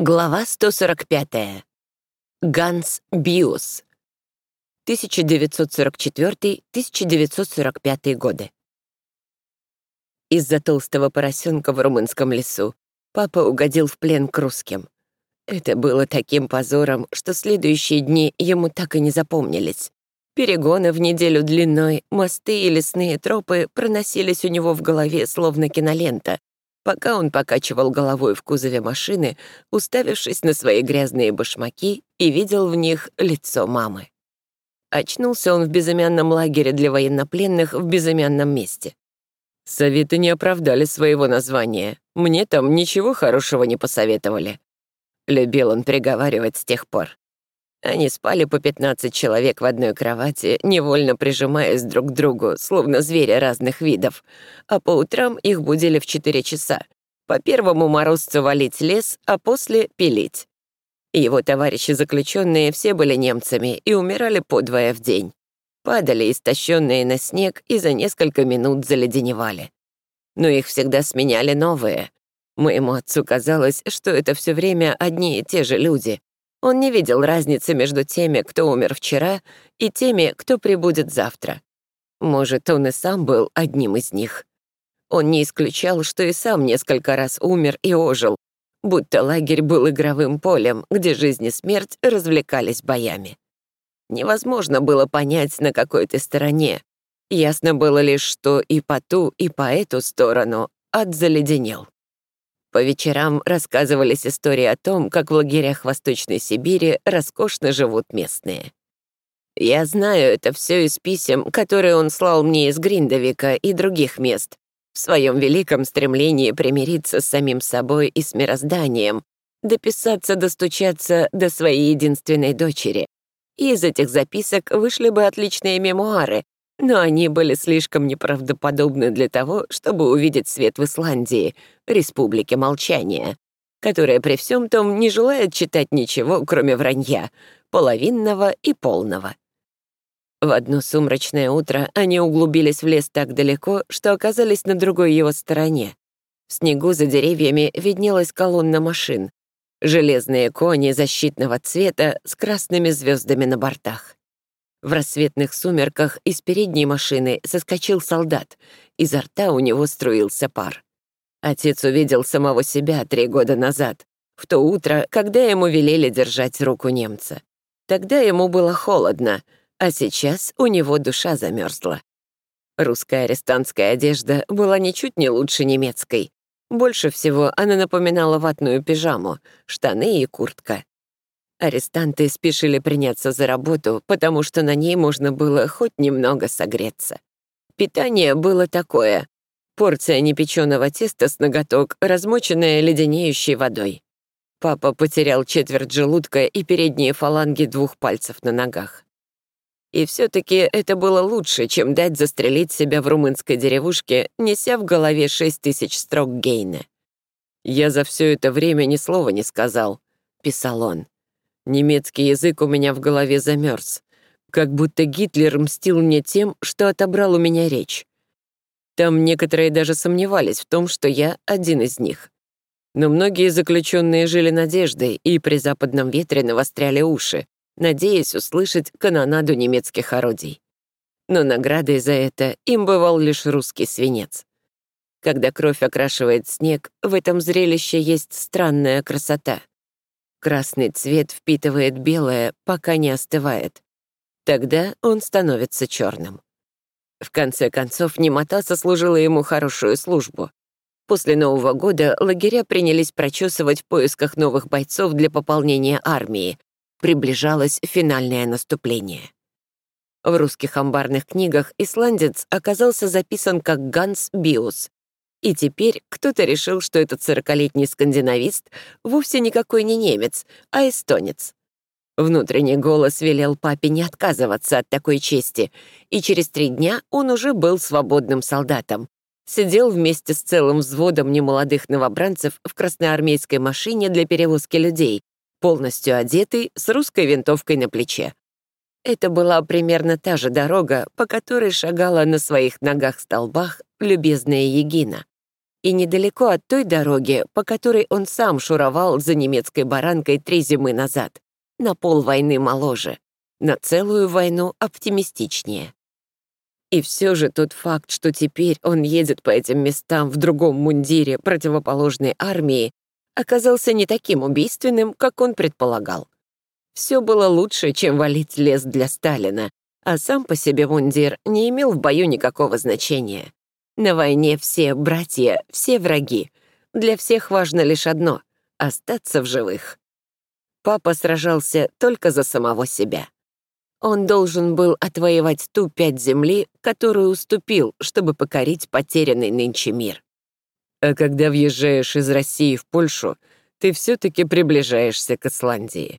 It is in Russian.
Глава 145. Ганс Биус. 1944-1945 годы. Из-за толстого поросенка в румынском лесу папа угодил в плен к русским. Это было таким позором, что следующие дни ему так и не запомнились. Перегоны в неделю длиной, мосты и лесные тропы проносились у него в голове словно кинолента, пока он покачивал головой в кузове машины, уставившись на свои грязные башмаки и видел в них лицо мамы. Очнулся он в безымянном лагере для военнопленных в безымянном месте. Советы не оправдали своего названия. Мне там ничего хорошего не посоветовали. Любил он приговаривать с тех пор. Они спали по 15 человек в одной кровати, невольно прижимаясь друг к другу, словно звери разных видов. А по утрам их будили в 4 часа. По первому морозцу валить лес, а после — пилить. Его товарищи-заключенные все были немцами и умирали подвое в день. Падали истощенные на снег и за несколько минут заледеневали. Но их всегда сменяли новые. Моему отцу казалось, что это все время одни и те же люди, он не видел разницы между теми, кто умер вчера, и теми, кто прибудет завтра. Может, он и сам был одним из них. Он не исключал, что и сам несколько раз умер и ожил, будто лагерь был игровым полем, где жизнь и смерть развлекались боями. Невозможно было понять, на какой ты стороне. Ясно было лишь, что и по ту, и по эту сторону ад заледенел. По вечерам рассказывались истории о том, как в лагерях Восточной Сибири роскошно живут местные. Я знаю это все из писем, которые он слал мне из Гриндовика и других мест, в своем великом стремлении примириться с самим собой и с мирозданием, дописаться, достучаться до своей единственной дочери. И из этих записок вышли бы отличные мемуары, но они были слишком неправдоподобны для того, чтобы увидеть свет в Исландии, республике молчания, которая при всем том не желает читать ничего, кроме вранья, половинного и полного. В одно сумрачное утро они углубились в лес так далеко, что оказались на другой его стороне. В снегу за деревьями виднелась колонна машин, железные кони защитного цвета с красными звездами на бортах. В рассветных сумерках из передней машины соскочил солдат, изо рта у него струился пар. Отец увидел самого себя три года назад, в то утро, когда ему велели держать руку немца. Тогда ему было холодно, а сейчас у него душа замерзла. Русская арестантская одежда была ничуть не лучше немецкой. Больше всего она напоминала ватную пижаму, штаны и куртка. Арестанты спешили приняться за работу, потому что на ней можно было хоть немного согреться. Питание было такое. Порция непеченого теста с ноготок, размоченная леденеющей водой. Папа потерял четверть желудка и передние фаланги двух пальцев на ногах. И все таки это было лучше, чем дать застрелить себя в румынской деревушке, неся в голове шесть тысяч строк Гейна. «Я за все это время ни слова не сказал», — писал он. Немецкий язык у меня в голове замерз, как будто Гитлер мстил мне тем, что отобрал у меня речь. Там некоторые даже сомневались в том, что я один из них. Но многие заключенные жили надеждой и при западном ветре навостряли уши, надеясь услышать канонаду немецких орудий. Но наградой за это им бывал лишь русский свинец. Когда кровь окрашивает снег, в этом зрелище есть странная красота. Красный цвет впитывает белое, пока не остывает. Тогда он становится черным. В конце концов, немота сослужила ему хорошую службу. После Нового года лагеря принялись прочесывать в поисках новых бойцов для пополнения армии. Приближалось финальное наступление. В русских амбарных книгах исландец оказался записан как Ганс Биус, и теперь кто-то решил, что этот сорокалетний скандинавист вовсе никакой не немец, а эстонец. Внутренний голос велел папе не отказываться от такой чести, и через три дня он уже был свободным солдатом. Сидел вместе с целым взводом немолодых новобранцев в красноармейской машине для перевозки людей, полностью одетый, с русской винтовкой на плече. Это была примерно та же дорога, по которой шагала на своих ногах-столбах любезная Егина. и недалеко от той дороги, по которой он сам шуровал за немецкой баранкой три зимы назад, на пол войны моложе, на целую войну оптимистичнее. И все же тот факт, что теперь он едет по этим местам в другом мундире противоположной армии, оказался не таким убийственным, как он предполагал. Все было лучше, чем валить лес для Сталина, а сам по себе мундир не имел в бою никакого значения. На войне все братья, все враги. Для всех важно лишь одно — остаться в живых. Папа сражался только за самого себя. Он должен был отвоевать ту пять земли, которую уступил, чтобы покорить потерянный нынче мир. А когда въезжаешь из России в Польшу, ты все-таки приближаешься к Исландии.